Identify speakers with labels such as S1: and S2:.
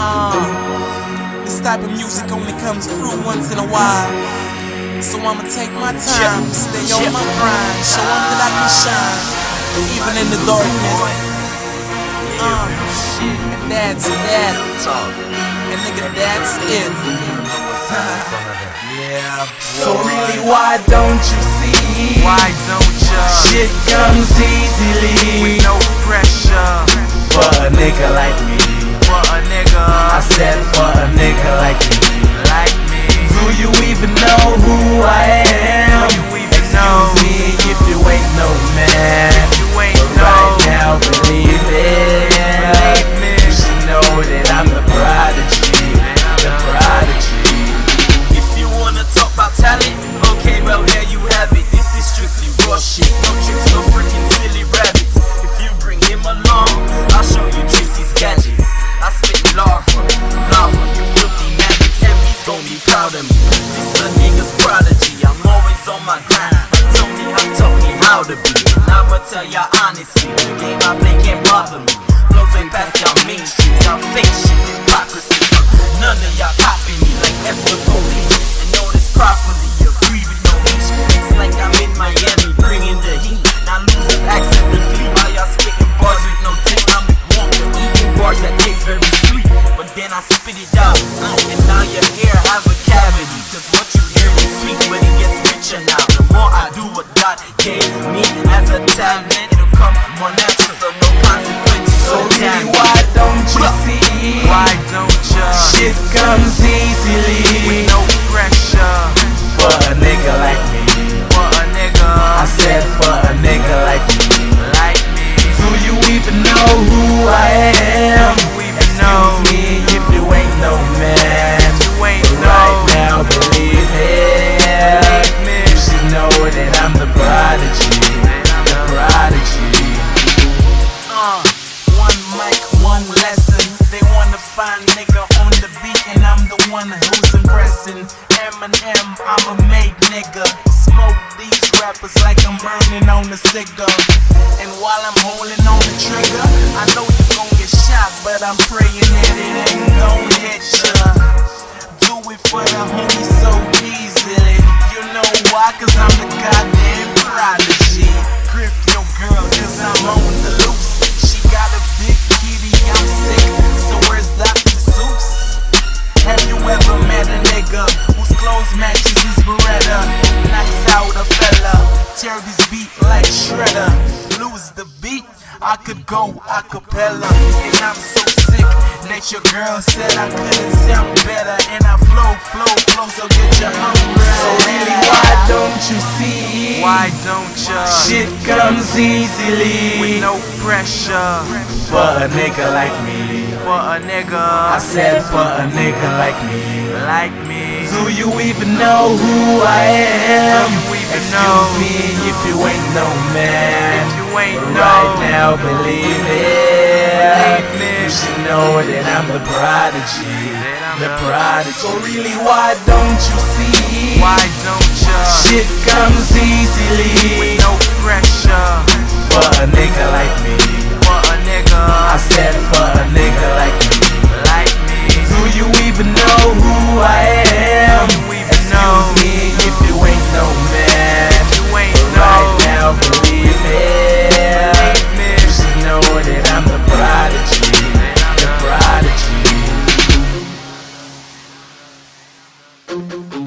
S1: Uh, this type of music only comes through once in a while. So I'ma take my time, stay on my grind, show them that I can shine, even in the darkness. Uh, and that's that. And nigga, that's it.
S2: Yeah. So really, why don't you see?
S3: Why don't ya?
S2: Shit comes easily y'all fake shit, hypocrisy. None of y'all copy me like F the police. And know this properly, agree with no leash. It's like I'm in Miami, bringing the heat. Now losers accent the flee while y'all spitting bars with no taste. I'm Wonka, eating bars that taste very sweet. But then I spit it out, and now your ear have a cavity. Cause what you hear is sweet, but it gets richer now. The more I do what God gave me as a talent, it'll come more natural, so no consequences. So really, why don't you see?
S3: Why don't ya?
S2: Shit comes easily
S3: With no pressure
S2: for a nigga like impressing. Eminem, I'm a made nigga. Smoke these rappers like I'm burning on a cigar. And while I'm holding on the trigger, I know you gon' get shot, but I'm praying that it ain't gon' hit ya. Do it for the homies so easily. You know why? Cause Shredder. Lose the beat, I could go a cappella. And I'm so sick that your girl said I couldn't sound better. And I flow, flow, flow, so get your umbrella. So really, why don't you see?
S3: Why don't ya?
S2: Shit comes easily
S3: With no pressure
S2: for a nigga like me.
S3: for a nigga
S2: I said for a nigga like me.
S3: like me.
S2: Do you even know who I am?
S3: You
S2: Excuse
S3: know?
S2: me if you ain't no man.
S3: You ain't
S2: But
S3: know.
S2: right now, believe it. You should know that I'm the prodigy. The prodigy. So really, why don't you see?
S3: Why don't ya?
S2: Shit comes easily
S3: With no pressure
S2: for a nigga like me.
S3: for a nigga
S2: I said for a nigga like me.
S3: like me.
S2: Do you even know who Música